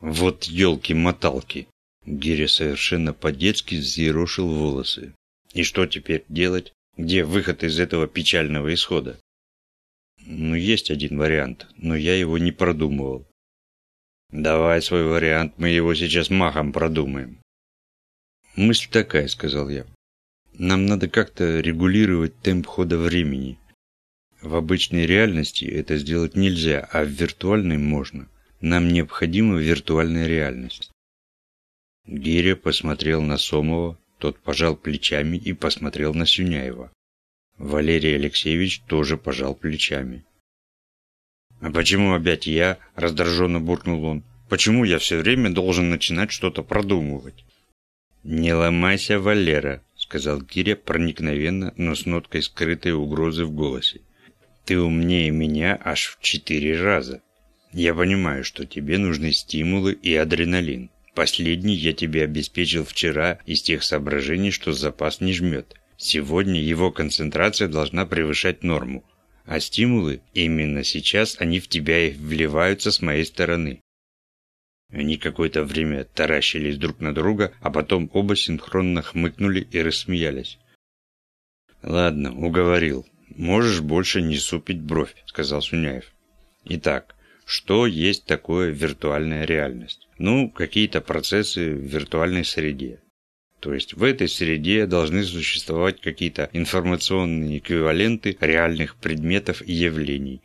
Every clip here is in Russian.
Вот елки-моталки. Гиря совершенно по-детски взъерошил волосы. И что теперь делать? Где выход из этого печального исхода? Ну, есть один вариант, но я его не продумывал. Давай свой вариант, мы его сейчас махом продумаем. Мысль такая, сказал я. Нам надо как-то регулировать темп хода времени. В обычной реальности это сделать нельзя, а в виртуальной можно. Нам необходима виртуальная реальность. Гиря посмотрел на Сомова, тот пожал плечами и посмотрел на Сюняева. Валерий Алексеевич тоже пожал плечами. «А почему опять я?» – раздраженно буркнул он. «Почему я все время должен начинать что-то продумывать?» «Не ломайся, Валера», – сказал Киря проникновенно, но с ноткой скрытой угрозы в голосе. «Ты умнее меня аж в четыре раза. Я понимаю, что тебе нужны стимулы и адреналин. Последний я тебе обеспечил вчера из тех соображений, что запас не жмет. Сегодня его концентрация должна превышать норму. А стимулы, именно сейчас они в тебя и вливаются с моей стороны. Они какое-то время таращились друг на друга, а потом оба синхронно хмыкнули и рассмеялись. «Ладно, уговорил. Можешь больше не супить бровь», — сказал Суняев. «Итак, что есть такое виртуальная реальность? Ну, какие-то процессы в виртуальной среде. То есть в этой среде должны существовать какие-то информационные эквиваленты реальных предметов и явлений.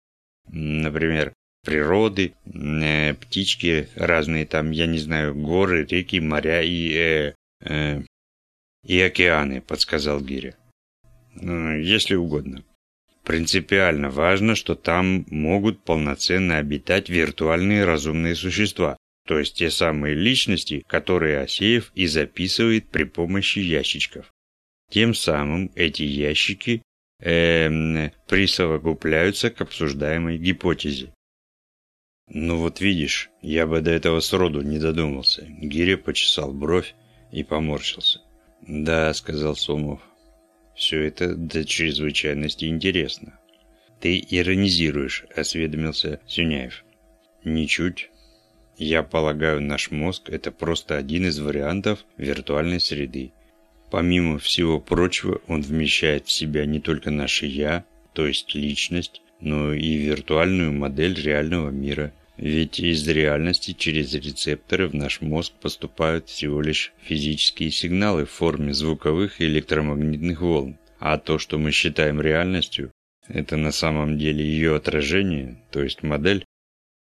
Например, природы, э, птички разные там, я не знаю, горы, реки, моря и... Э, э, и океаны, подсказал Гиря. Ну, если угодно. Принципиально важно, что там могут полноценно обитать виртуальные разумные существа, то есть те самые личности, которые Асеев и записывает при помощи ящичков. Тем самым эти ящики э, присовокупляются к обсуждаемой гипотезе. «Ну вот видишь, я бы до этого сроду не додумался». Гиря почесал бровь и поморщился. «Да», — сказал Сомов, — «все это до чрезвычайности интересно». «Ты иронизируешь», — осведомился Сюняев. «Ничуть. Я полагаю, наш мозг – это просто один из вариантов виртуальной среды. Помимо всего прочего, он вмещает в себя не только наше «я», то есть личность, но и виртуальную модель реального мира. Ведь из реальности через рецепторы в наш мозг поступают всего лишь физические сигналы в форме звуковых и электромагнитных волн. А то, что мы считаем реальностью, это на самом деле ее отражение, то есть модель,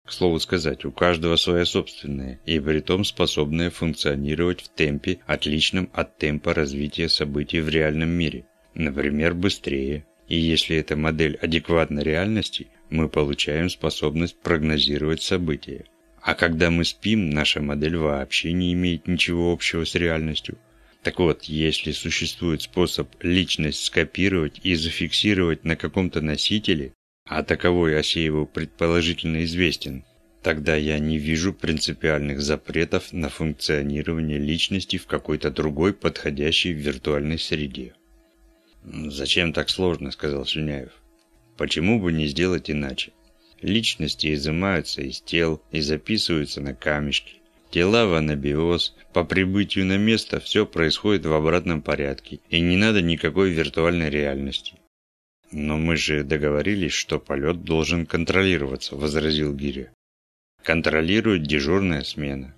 к слову сказать, у каждого своя собственная, и при том способная функционировать в темпе, отличном от темпа развития событий в реальном мире. Например, быстрее. И если эта модель адекватна реальности, мы получаем способность прогнозировать события. А когда мы спим, наша модель вообще не имеет ничего общего с реальностью. Так вот, если существует способ личность скопировать и зафиксировать на каком-то носителе, а таковой Асееву предположительно известен, тогда я не вижу принципиальных запретов на функционирование личности в какой-то другой подходящей виртуальной среде. «Зачем так сложно?» – сказал Сюняев. «Почему бы не сделать иначе? Личности изымаются из тел и записываются на камешки. Тела в анабиоз, по прибытию на место все происходит в обратном порядке, и не надо никакой виртуальной реальности. «Но мы же договорились, что полет должен контролироваться», – возразил Гиря. «Контролирует дежурная смена».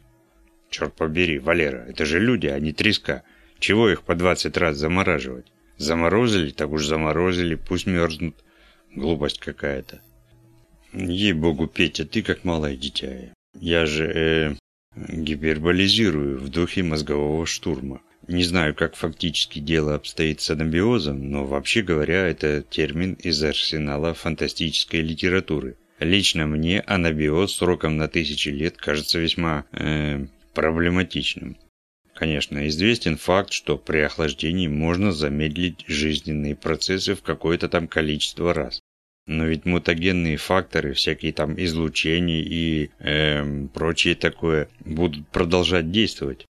«Черт побери, Валера, это же люди, а не треска. Чего их по двадцать раз замораживать? Заморозили, так уж заморозили, пусть мерзнут. Глупость какая-то». «Ей-богу, Петя, ты как малое дитя. Я же, э, гиперболизирую в духе мозгового штурма. Не знаю, как фактически дело обстоит с анабиозом, но вообще говоря, это термин из арсенала фантастической литературы. Лично мне анабиоз сроком на тысячи лет кажется весьма э, проблематичным. Конечно, известен факт, что при охлаждении можно замедлить жизненные процессы в какое-то там количество раз. Но ведь мутагенные факторы, всякие там излучения и э, прочее такое, будут продолжать действовать.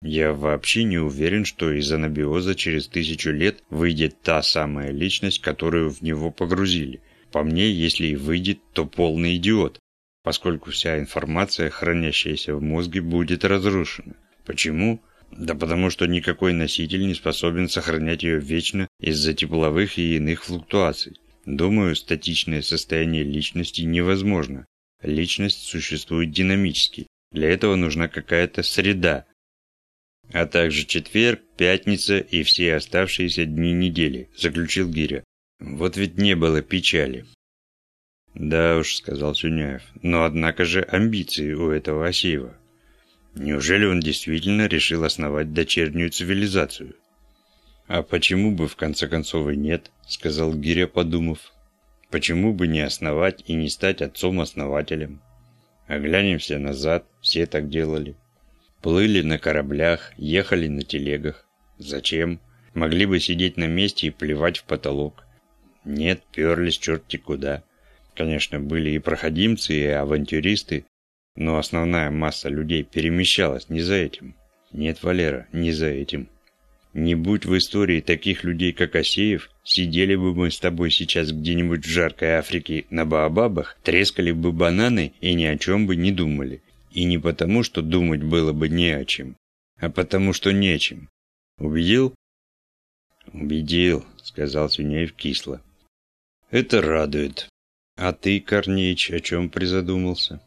Я вообще не уверен, что из анабиоза через тысячу лет выйдет та самая личность, которую в него погрузили. По мне, если и выйдет, то полный идиот. поскольку вся информация, хранящаяся в мозге, будет разрушена. Почему? Да потому что никакой носитель не способен сохранять ее вечно из-за тепловых и иных флуктуаций. Думаю, статичное состояние личности невозможно. Личность существует динамически. Для этого нужна какая-то среда. А также четверг, пятница и все оставшиеся дни недели, заключил Гиря. Вот ведь не было печали. Да уж, сказал Сюняев, но однако же амбиции у этого Асеева. Неужели он действительно решил основать дочернюю цивилизацию? «А почему бы, в конце концов, и нет?» – сказал Гиря, подумав. «Почему бы не основать и не стать отцом-основателем? Оглянемся назад, все так делали. Плыли на кораблях, ехали на телегах. Зачем? Могли бы сидеть на месте и плевать в потолок. Нет, перлись черти куда. Конечно, были и проходимцы, и авантюристы, но основная масса людей перемещалась не за этим. Нет, Валера, не за этим. Не будь в истории таких людей, как Асеев, сидели бы мы с тобой сейчас где-нибудь в жаркой Африке на Баобабах, трескали бы бананы и ни о чем бы не думали. И не потому, что думать было бы не о чем, а потому, что нечем. Убедил? Убедил, сказал Свинеев кисло. Это радует. А ты, Корнеич, о чем призадумался?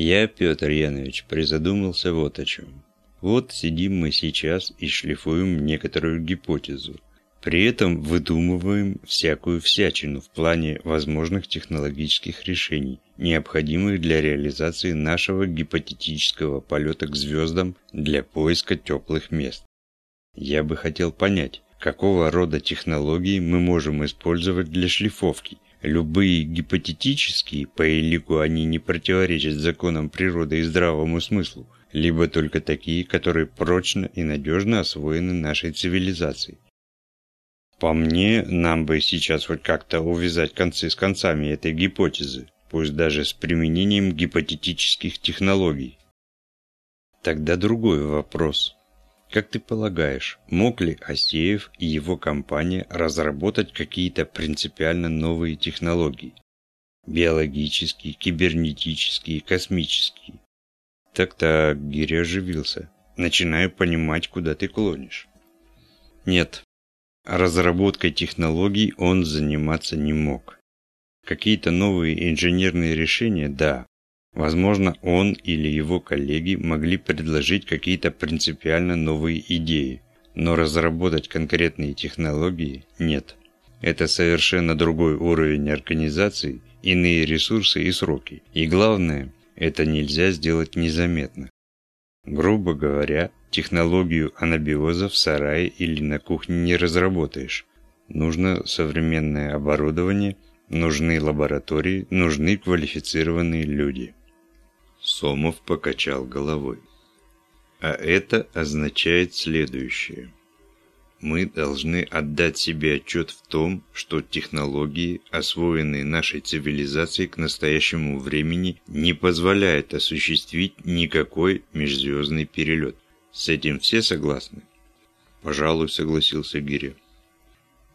Я, Петр Янович, призадумался вот о чем. Вот сидим мы сейчас и шлифуем некоторую гипотезу. При этом выдумываем всякую всячину в плане возможных технологических решений, необходимых для реализации нашего гипотетического полета к звездам для поиска теплых мест. Я бы хотел понять, какого рода технологии мы можем использовать для шлифовки. Любые гипотетические, по элику они не противоречат законам природы и здравому смыслу, либо только такие, которые прочно и надежно освоены нашей цивилизацией. По мне, нам бы сейчас хоть как-то увязать концы с концами этой гипотезы, пусть даже с применением гипотетических технологий. Тогда другой вопрос. Как ты полагаешь, мог ли Асеев и его компания разработать какие-то принципиально новые технологии? Биологические, кибернетические, космические? Так-так, Гиря оживился. Начинаю понимать, куда ты клонишь. Нет, разработкой технологий он заниматься не мог. Какие-то новые инженерные решения, да. Возможно, он или его коллеги могли предложить какие-то принципиально новые идеи, но разработать конкретные технологии нет. Это совершенно другой уровень организации, иные ресурсы и сроки. И главное, это нельзя сделать незаметно. Грубо говоря, технологию анабиоза в сарае или на кухне не разработаешь. Нужно современное оборудование, нужны лаборатории, нужны квалифицированные люди. Сомов покачал головой. А это означает следующее мы должны отдать себе отчет в том, что технологии, освоенные нашей цивилизацией к настоящему времени, не позволяют осуществить никакой межзвездный перелет. С этим все согласны? Пожалуй, согласился Гиря.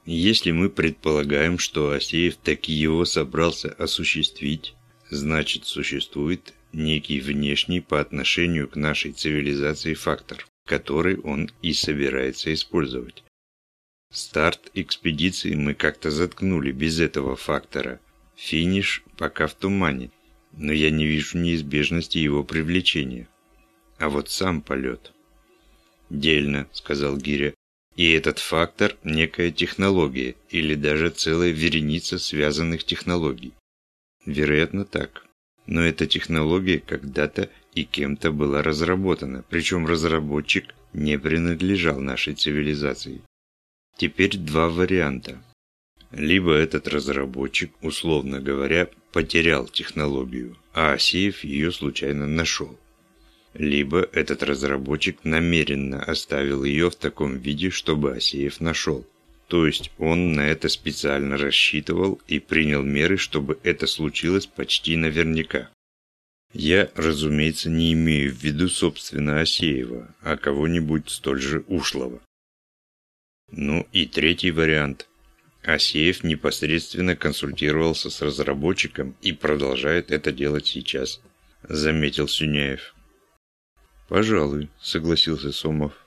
Если мы предполагаем, что Асеев таки его собрался осуществить, значит существует некий внешний по отношению к нашей цивилизации фактор который он и собирается использовать. Старт экспедиции мы как-то заткнули без этого фактора. Финиш пока в тумане, но я не вижу неизбежности его привлечения. А вот сам полет. «Дельно», — сказал Гиря. «И этот фактор – некая технология или даже целая вереница связанных технологий». Вероятно, так. Но эта технология когда-то и кем-то была разработана, причем разработчик не принадлежал нашей цивилизации. Теперь два варианта. Либо этот разработчик, условно говоря, потерял технологию, а Асеев ее случайно нашел. Либо этот разработчик намеренно оставил ее в таком виде, чтобы Асеев нашел. То есть он на это специально рассчитывал и принял меры, чтобы это случилось почти наверняка. Я, разумеется, не имею в виду собственно Асеева, а кого-нибудь столь же ушлого. Ну и третий вариант. Асеев непосредственно консультировался с разработчиком и продолжает это делать сейчас, заметил Сюняев. Пожалуй, согласился Сомов.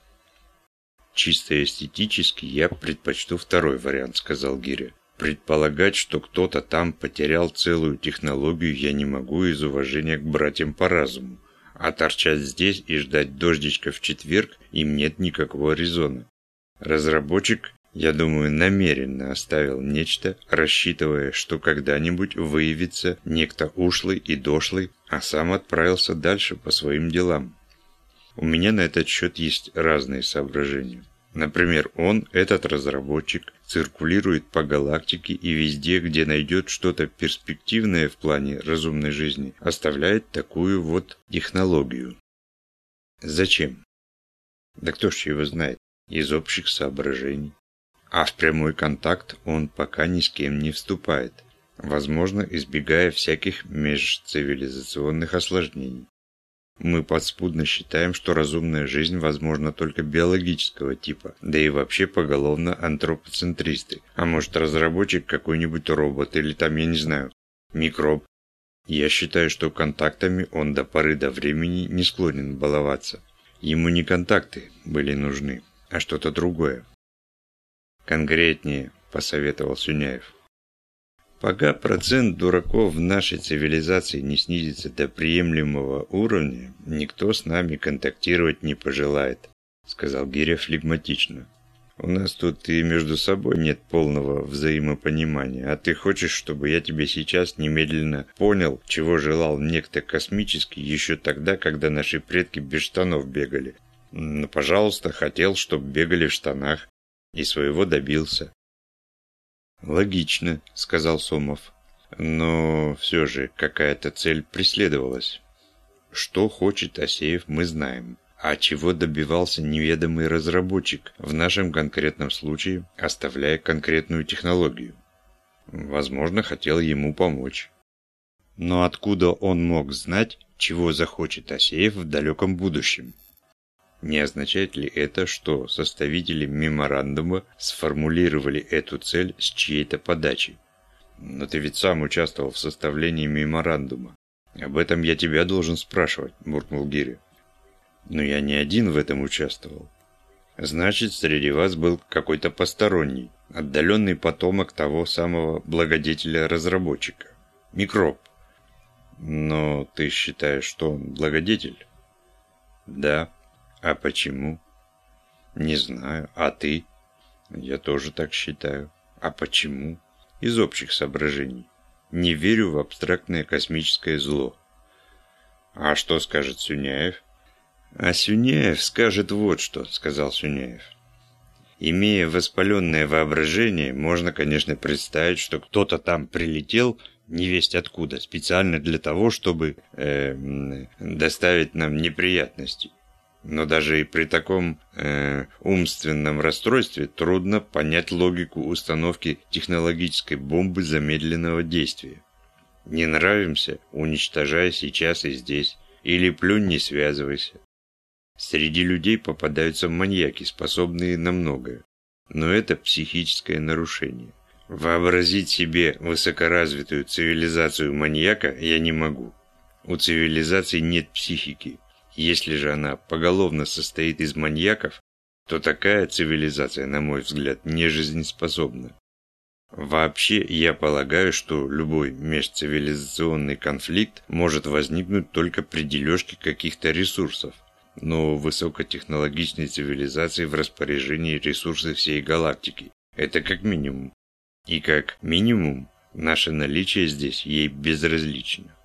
Чисто эстетически я предпочту второй вариант, сказал Гиря. Предполагать, что кто-то там потерял целую технологию, я не могу из уважения к братьям по разуму. А торчать здесь и ждать дождичка в четверг им нет никакого резона. Разработчик, я думаю, намеренно оставил нечто, рассчитывая, что когда-нибудь выявится некто ушлый и дошлый, а сам отправился дальше по своим делам. У меня на этот счет есть разные соображения. Например, он, этот разработчик, циркулирует по галактике и везде, где найдет что-то перспективное в плане разумной жизни, оставляет такую вот технологию. Зачем? Да кто ж его знает? Из общих соображений. А в прямой контакт он пока ни с кем не вступает, возможно, избегая всяких межцивилизационных осложнений. Мы подспудно считаем, что разумная жизнь возможна только биологического типа, да и вообще поголовно антропоцентристы. А может разработчик какой-нибудь робот или там, я не знаю, микроб. Я считаю, что контактами он до поры до времени не склонен баловаться. Ему не контакты были нужны, а что-то другое. Конкретнее, посоветовал Сюняев. Пока процент дураков в нашей цивилизации не снизится до приемлемого уровня, никто с нами контактировать не пожелает, сказал Гиря флегматично. У нас тут и между собой нет полного взаимопонимания, а ты хочешь, чтобы я тебе сейчас немедленно понял, чего желал некто космический еще тогда, когда наши предки без штанов бегали. Ну, пожалуйста, хотел, чтобы бегали в штанах, и своего добился. «Логично», — сказал Сомов. «Но все же какая-то цель преследовалась. Что хочет Асеев, мы знаем. А чего добивался неведомый разработчик, в нашем конкретном случае, оставляя конкретную технологию? Возможно, хотел ему помочь. Но откуда он мог знать, чего захочет Асеев в далеком будущем? Не означает ли это, что составители меморандума сформулировали эту цель с чьей-то подачей? Но ты ведь сам участвовал в составлении меморандума. Об этом я тебя должен спрашивать, буркнул Гири. Но я не один в этом участвовал. Значит, среди вас был какой-то посторонний, отдаленный потомок того самого благодетеля-разработчика. Микроб. Но ты считаешь, что он благодетель? Да. А почему? Не знаю. А ты? Я тоже так считаю. А почему? Из общих соображений. Не верю в абстрактное космическое зло. А что скажет Сюняев? А Сюняев скажет вот что, сказал Сюняев. Имея воспаленное воображение, можно, конечно, представить, что кто-то там прилетел, не весть откуда, специально для того, чтобы э, доставить нам неприятности. Но даже и при таком э, умственном расстройстве трудно понять логику установки технологической бомбы замедленного действия. Не нравимся – уничтожай сейчас и здесь, или плюнь, не связывайся. Среди людей попадаются маньяки, способные на многое. Но это психическое нарушение. Вообразить себе высокоразвитую цивилизацию маньяка я не могу. У цивилизации нет психики, если же она поголовно состоит из маньяков, то такая цивилизация, на мой взгляд, не жизнеспособна. Вообще, я полагаю, что любой межцивилизационный конфликт может возникнуть только при дележке каких-то ресурсов. Но у высокотехнологичной цивилизации в распоряжении ресурсы всей галактики. Это как минимум. И как минимум, наше наличие здесь ей безразлично.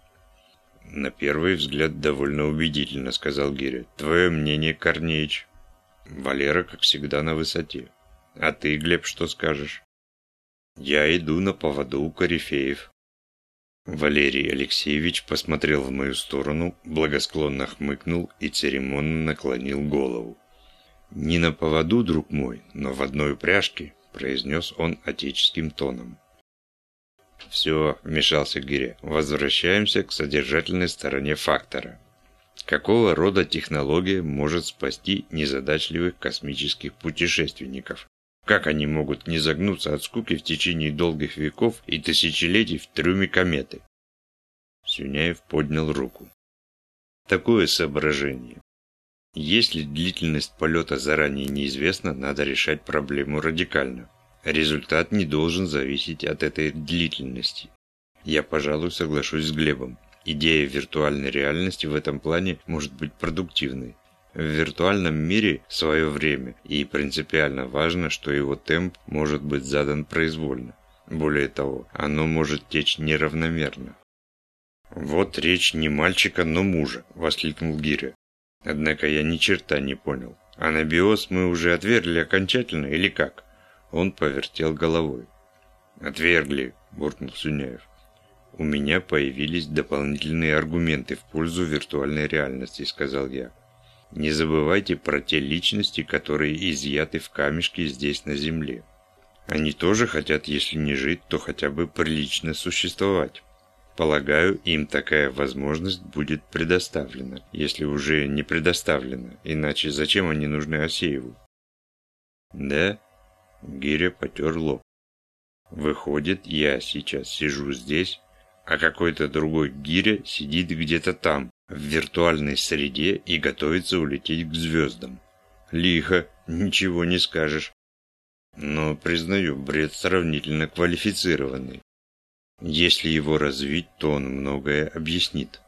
«На первый взгляд довольно убедительно», — сказал Гиря. «Твое мнение, Корнеич?» «Валера, как всегда, на высоте. А ты, Глеб, что скажешь?» «Я иду на поводу у корифеев». Валерий Алексеевич посмотрел в мою сторону, благосклонно хмыкнул и церемонно наклонил голову. «Не на поводу, друг мой, но в одной упряжке», — произнес он отеческим тоном. «Все», – вмешался Гиря. «Возвращаемся к содержательной стороне фактора. Какого рода технология может спасти незадачливых космических путешественников, Как они могут не загнуться от скуки в течение долгих веков и тысячелетий в трюме кометы? Сюняев поднял руку. Такое соображение. Если длительность полета заранее неизвестна, надо решать проблему радикально. Результат не должен зависеть от этой длительности. Я, пожалуй, соглашусь с Глебом. Идея виртуальной реальности в этом плане может быть продуктивной. В виртуальном мире свое время, и принципиально важно, что его темп может быть задан произвольно. Более того, оно может течь неравномерно. «Вот речь не мальчика, но мужа», – воскликнул Гиря. Однако я ни черта не понял. Анабиоз мы уже отвергли окончательно или как? Он повертел головой. «Отвергли», – буркнул Сюняев. «У меня появились дополнительные аргументы в пользу виртуальной реальности», – сказал я. «Не забывайте про те личности, которые изъяты в камешке здесь на Земле. Они тоже хотят, если не жить, то хотя бы прилично существовать». Полагаю, им такая возможность будет предоставлена, если уже не предоставлена, иначе зачем они нужны Асееву? Да? Гиря потер лоб. Выходит, я сейчас сижу здесь, а какой-то другой Гиря сидит где-то там, в виртуальной среде и готовится улететь к звездам. Лихо, ничего не скажешь. Но, признаю, бред сравнительно квалифицированный. Если его развить, то он многое объяснит.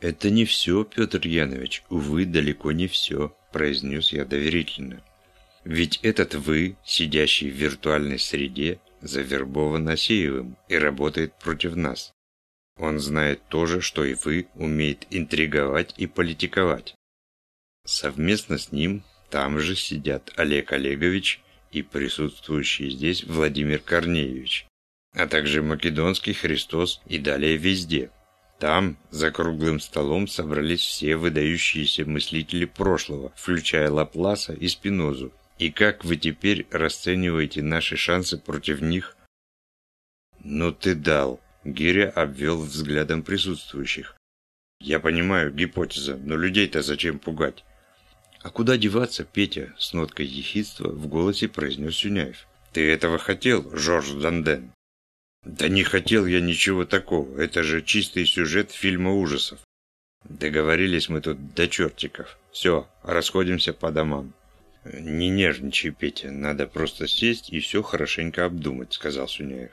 «Это не все, Петр Янович, увы, далеко не все», – произнес я доверительно. «Ведь этот вы, сидящий в виртуальной среде, завербован Асеевым и работает против нас. Он знает то же, что и вы, умеет интриговать и политиковать. Совместно с ним там же сидят Олег Олегович и присутствующий здесь Владимир Корнеевич а также Македонский Христос и далее везде. Там, за круглым столом, собрались все выдающиеся мыслители прошлого, включая Лапласа и Спинозу. И как вы теперь расцениваете наши шансы против них? Ну ты дал. Гиря обвел взглядом присутствующих. Я понимаю, гипотеза, но людей-то зачем пугать? А куда деваться, Петя, с ноткой ехидства в голосе произнес Сюняев. Ты этого хотел, Жорж Данден? Да не хотел я ничего такого. Это же чистый сюжет фильма ужасов. Договорились мы тут до чертиков. Все, расходимся по домам. Не нервничай, Петя. Надо просто сесть и все хорошенько обдумать, сказал Суняев.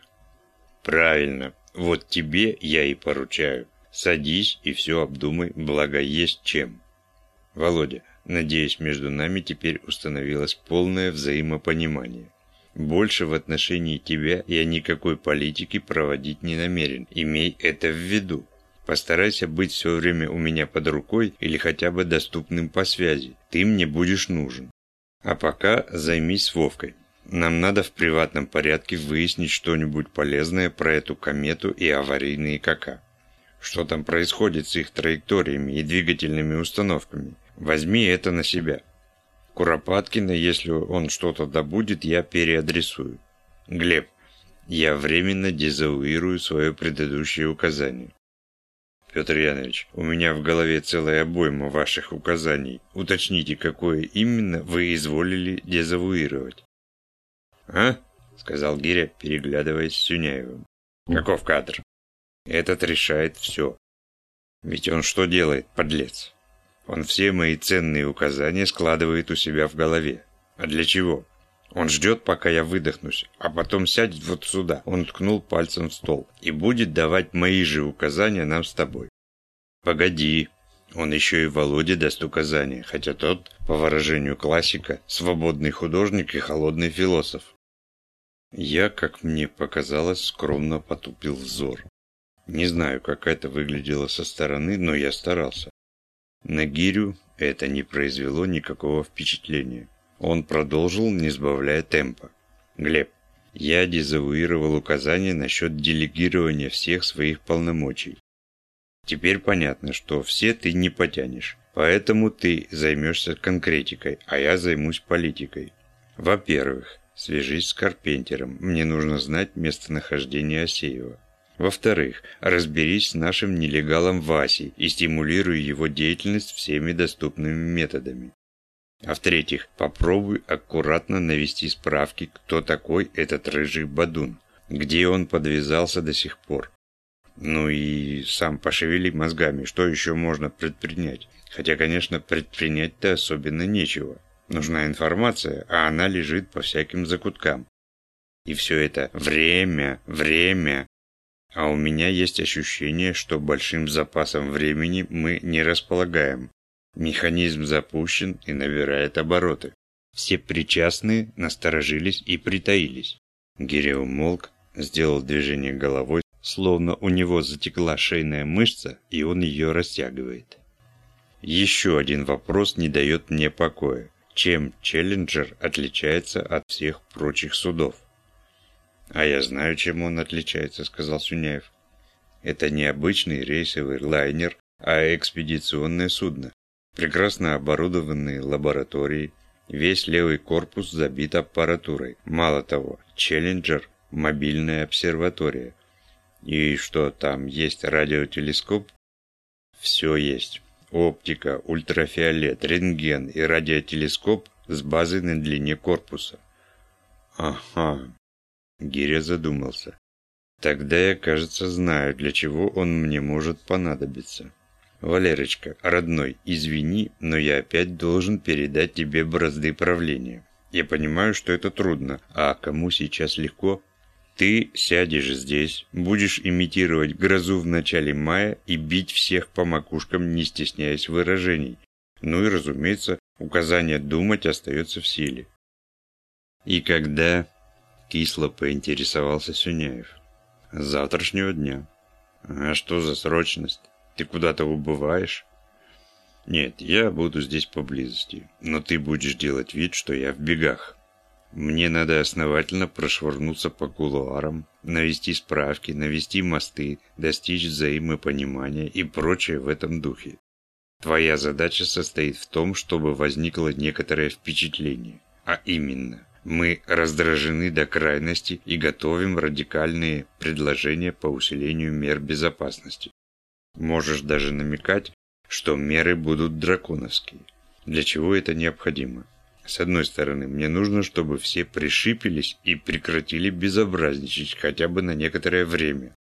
Правильно. Вот тебе я и поручаю. Садись и все обдумай, благо есть чем. Володя, надеюсь, между нами теперь установилось полное взаимопонимание. Больше в отношении тебя я никакой политики проводить не намерен. Имей это в виду. Постарайся быть все время у меня под рукой или хотя бы доступным по связи. Ты мне будешь нужен. А пока займись Вовкой. Нам надо в приватном порядке выяснить что-нибудь полезное про эту комету и аварийные КК. Что там происходит с их траекториями и двигательными установками? Возьми это на себя. Куропаткина, если он что-то добудет, я переадресую. Глеб, я временно дезавуирую свое предыдущее указание. Петр Янович, у меня в голове целая обойма ваших указаний. Уточните, какое именно вы изволили дезавуировать. А? Сказал Гиря, переглядываясь с Сюняевым. Каков кадр? Этот решает все. Ведь он что делает, подлец? Он все мои ценные указания складывает у себя в голове. А для чего? Он ждет, пока я выдохнусь, а потом сядет вот сюда. Он ткнул пальцем в стол. И будет давать мои же указания нам с тобой. Погоди. Он еще и Володе даст указания, хотя тот, по выражению классика, свободный художник и холодный философ. Я, как мне показалось, скромно потупил взор. Не знаю, как это выглядело со стороны, но я старался. На Гирю это не произвело никакого впечатления. Он продолжил, не сбавляя темпа. «Глеб, я дезавуировал указания насчет делегирования всех своих полномочий. Теперь понятно, что все ты не потянешь, поэтому ты займешься конкретикой, а я займусь политикой. Во-первых, свяжись с Карпентером, мне нужно знать местонахождение Асеева. Во-вторых, разберись с нашим нелегалом Васей и стимулируй его деятельность всеми доступными методами. А в-третьих, попробуй аккуратно навести справки, кто такой этот рыжий бадун, где он подвязался до сих пор. Ну и сам пошевели мозгами, что еще можно предпринять. Хотя, конечно, предпринять-то особенно нечего. Нужна информация, а она лежит по всяким закуткам. И все это время, время. А у меня есть ощущение, что большим запасом времени мы не располагаем. Механизм запущен и набирает обороты. Все причастные насторожились и притаились. Гиря умолк, сделал движение головой, словно у него затекла шейная мышца, и он ее растягивает. Еще один вопрос не дает мне покоя. Чем Челленджер отличается от всех прочих судов? «А я знаю, чем он отличается», — сказал Сюняев. «Это не обычный рейсовый лайнер, а экспедиционное судно прекрасно оборудованные лаборатории, весь левый корпус забит аппаратурой. Мало того, Челленджер – мобильная обсерватория. И что там, есть радиотелескоп? Все есть. Оптика, ультрафиолет, рентген и радиотелескоп с базой на длине корпуса. Ага. Гиря задумался. Тогда я, кажется, знаю, для чего он мне может понадобиться. «Валерочка, родной, извини, но я опять должен передать тебе бразды правления. Я понимаю, что это трудно, а кому сейчас легко? Ты сядешь здесь, будешь имитировать грозу в начале мая и бить всех по макушкам, не стесняясь выражений. Ну и, разумеется, указание думать остается в силе». «И когда?» – кисло поинтересовался Сюняев. «С завтрашнего дня». «А что за срочность?» Ты куда-то убываешь? Нет, я буду здесь поблизости, но ты будешь делать вид, что я в бегах. Мне надо основательно прошвырнуться по кулуарам, навести справки, навести мосты, достичь взаимопонимания и прочее в этом духе. Твоя задача состоит в том, чтобы возникло некоторое впечатление. А именно, мы раздражены до крайности и готовим радикальные предложения по усилению мер безопасности. Можешь даже намекать, что меры будут драконовские. Для чего это необходимо? С одной стороны, мне нужно, чтобы все пришипелись и прекратили безобразничать хотя бы на некоторое время.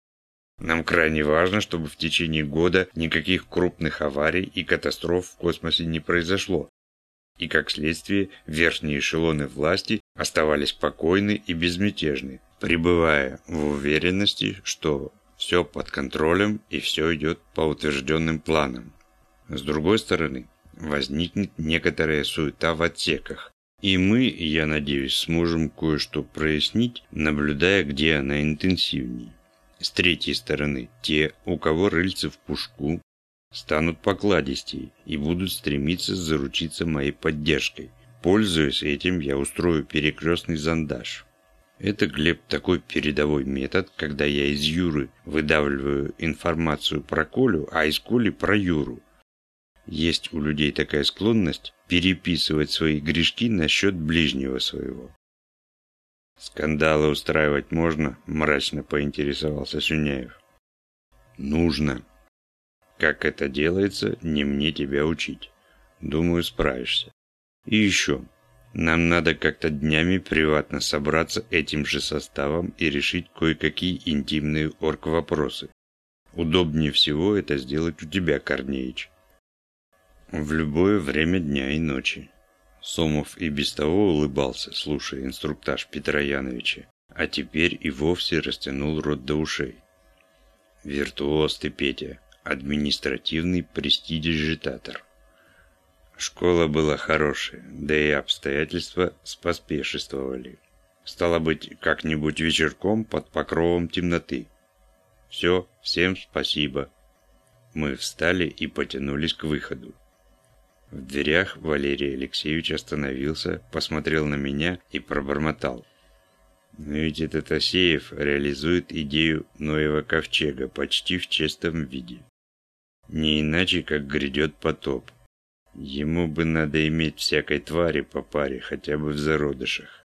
Нам крайне важно, чтобы в течение года никаких крупных аварий и катастроф в космосе не произошло. И как следствие, верхние эшелоны власти оставались спокойны и безмятежны, пребывая в уверенности, что все под контролем и все идет по утвержденным планам. С другой стороны, возникнет некоторая суета в отсеках, и мы, я надеюсь, сможем кое-что прояснить, наблюдая, где она интенсивнее. С третьей стороны, те, у кого рыльцы в пушку, станут покладистей и будут стремиться заручиться моей поддержкой. Пользуясь этим, я устрою перекрестный зондаж. Это, Глеб, такой передовой метод, когда я из Юры выдавливаю информацию про Колю, а из Коли про Юру. Есть у людей такая склонность переписывать свои грешки насчет ближнего своего. «Скандалы устраивать можно?» – мрачно поинтересовался Сюняев. «Нужно. Как это делается, не мне тебя учить. Думаю, справишься. И еще. Нам надо как-то днями приватно собраться этим же составом и решить кое-какие интимные орг-вопросы. Удобнее всего это сделать у тебя, Корнеич. В любое время дня и ночи. Сомов и без того улыбался, слушая инструктаж Петра Яновича, а теперь и вовсе растянул рот до ушей. Виртуоз ты, Петя, административный престидижитатор. Школа была хорошая, да и обстоятельства споспешествовали. Стало быть, как-нибудь вечерком под покровом темноты. Все, всем спасибо. Мы встали и потянулись к выходу. В дверях Валерий Алексеевич остановился, посмотрел на меня и пробормотал. Но ведь этот Асеев реализует идею Ноева ковчега почти в чистом виде. Не иначе, как грядет потоп. Ему бы надо иметь всякой твари по паре, хотя бы в зародышах.